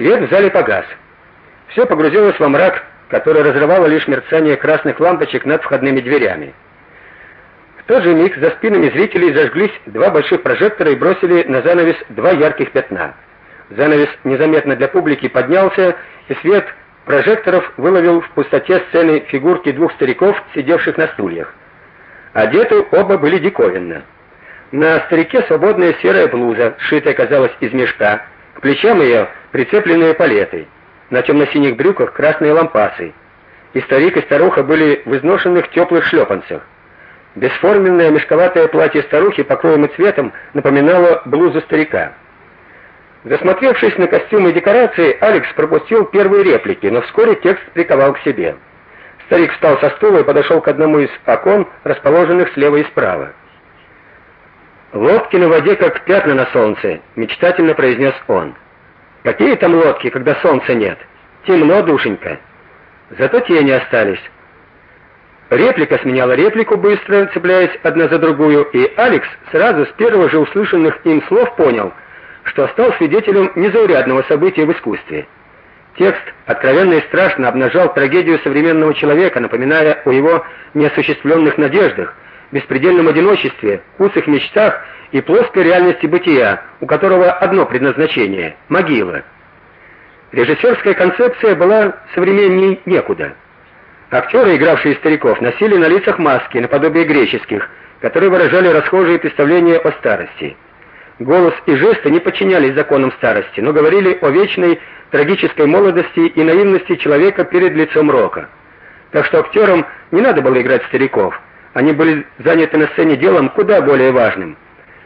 Свет в зале погас. Все погрузилось во мрак, который разрывало лишь мерцание красных лампочек над входными дверями. В тот же миг за спинами зрителей зажглись два больших прожектора и бросили на занавес два ярких пятна. Занавес незаметно для публики поднялся, и свет прожекторов выловил в пустоте сцены фигурки двух стариков, сидевших на стульях. Одеты оба были диковинно. На старике свободная серая блуза, сшитая, казалось, из мешка, к плечам ее прицепленные палеты. На темно-синих брюках красные лампасы. И старик, и старуха были в изношенных теплых шлепанцах. Бесформенное мешковатое платье старухи по кроем и цветом напоминало блузу старика. Засмотревшись на костюмы и декорации, Алекс пропустил первые реплики, но вскоре текст приковал к себе. Старик встал со стула и подошел к одному из окон, расположенных слева и справа. Лодки на воде как пятна на солнце, мечтательно произнес он. Какие там лодки, когда солнца нет? Темно, душенька. Зато тени остались. Реплика сменяла реплику, быстро цепляясь одна за другую, и Алекс сразу с первых же услышанных им слов понял, что стал свидетелем незаурядного события в искусстве. Текст откровенно и страшно обнажал трагедию современного человека, напоминая о его неосуществленных надеждах, беспредельном одиночестве, узких мечтах и плоской реальности бытия, у которого одно предназначение могила. Режиссерская концепция была современней некуда. Актеры, игравшие стариков, носили на лицах маски наподобие греческих, которые выражали расхожие представления о старости. Голос и жесты не подчинялись законам старости, но говорили о вечной трагической молодости и наивности человека перед лицом рока. Так что актерам не надо было играть стариков. Они были заняты на сцене делом куда более важным.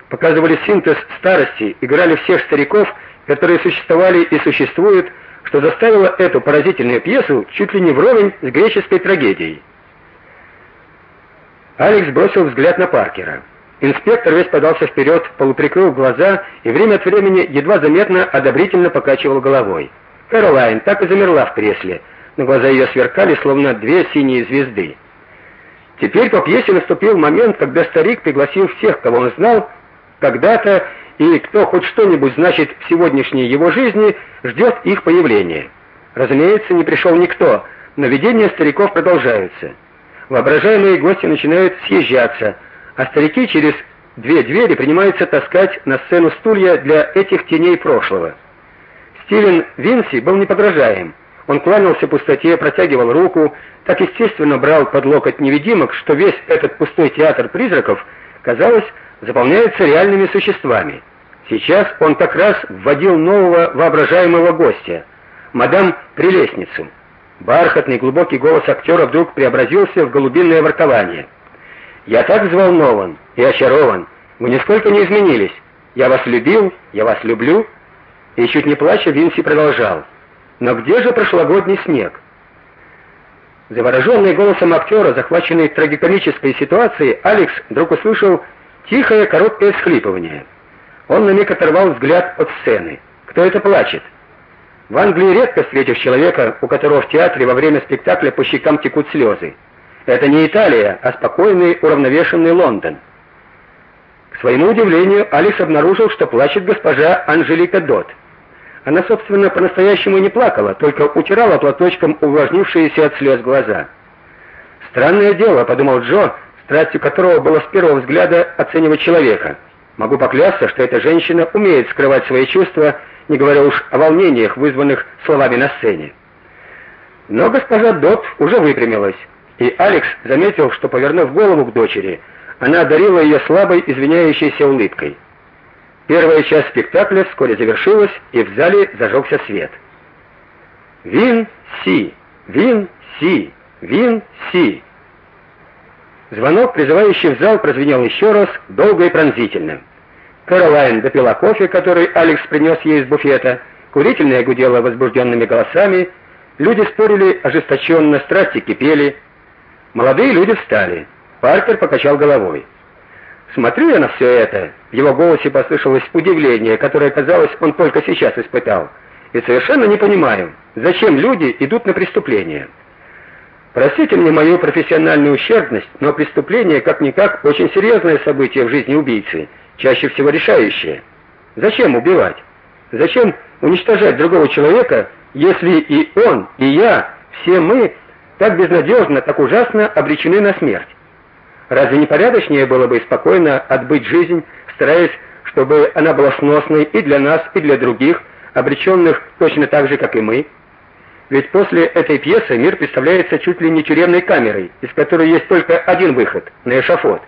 Показывали синтез старости, играли всех стариков, которые существовали и существуют, что заставило эту поразительную пьесу чуть ли не вровень с греческой трагедией. Алекс бросил взгляд на Паркера. Инспектор весь подался вперед, полуприкрыл глаза и время от времени едва заметно одобрительно покачивал головой. Кэролайн так и замерла в кресле, но глаза ее сверкали, словно две синие звезды. Теперь по пьесе наступил момент, когда старик пригласил всех, кого он знал, когда-то и кто хоть что-нибудь значит в сегодняшней его жизни, ждет их появления. Разумеется, не пришел никто, но видения стариков продолжаются. Воображаемые гости начинают съезжаться, а старики через две двери принимаются таскать на сцену стулья для этих теней прошлого. Стивен Винси был неподражаем. Он кланялся пустоте, протягивал руку, так естественно брал под локоть невидимок, что весь этот пустой театр призраков, казалось, заполняется реальными существами. Сейчас он как раз вводил нового воображаемого гостя, мадам Прелестницу. Бархатный глубокий голос актера вдруг преобразился в голубиное воркование. Я так взволнован и очарован. Вы нисколько не изменились. Я вас любил, я вас люблю. И чуть не плача Винси продолжал: "Но где же прошлогодний снег?" Завороженный голосом актера, захваченный трагикомической ситуацией, Алекс вдруг услышал тихое короткое всхлипывание. Он на миг оторвал взгляд от сцены. Кто это плачет? В Англии редко встретишь человека, у которого в театре во время спектакля по щекам текут слезы. Это не Италия, а спокойный, уравновешенный Лондон. К своему удивлению, Алекс обнаружил, что плачет госпожа Анжелика Дот. Она, собственно, по-настоящему не плакала, только утирала платочком увлажнившиеся от слез глаза. Странное дело, подумал Джо, страстью которого было с первого взгляда оценивать человека. Могу поклясться, что эта женщина умеет скрывать свои чувства, не говоря уж о волнениях, вызванных словами на сцене. Но госпожа Дот уже выпрямилась, и Алекс заметил, что повернув голову к дочери, она одарила ее слабой извиняющейся улыбкой. Первая часть спектакля вскоре завершилась, и в зале зажегся свет. Вин Си, Вин Си, Вин Си. Звонок, призывающий в зал, прозвенел еще раз, долго и пронзительно. Кэролайн допила кофе, который Алекс принес ей из буфета. Курительная гудела возбужденными голосами. Люди спорили ожесточенно, страсти кипели. Молодые люди встали. Паркер покачал головой. Смотрю я на все это. В его голосе послышалось удивление, которое, казалось, он только сейчас испытал. И совершенно не понимаю, зачем люди идут на преступления. Простите мне мою профессиональную ущербность, но преступление как никак очень серьезное событие в жизни убийцы, чаще всего решающее. Зачем убивать? Зачем уничтожать другого человека, если и он, и я, все мы так безнадежно, так ужасно обречены на смерть? Разве не порядочнее было бы спокойно отбыть жизнь, стараясь, чтобы она была сносной и для нас, и для других, обреченных точно так же, как и мы? Ведь после этой пьесы мир представляется чуть ли не тюремной камерой, из которой есть только один выход на эшафот.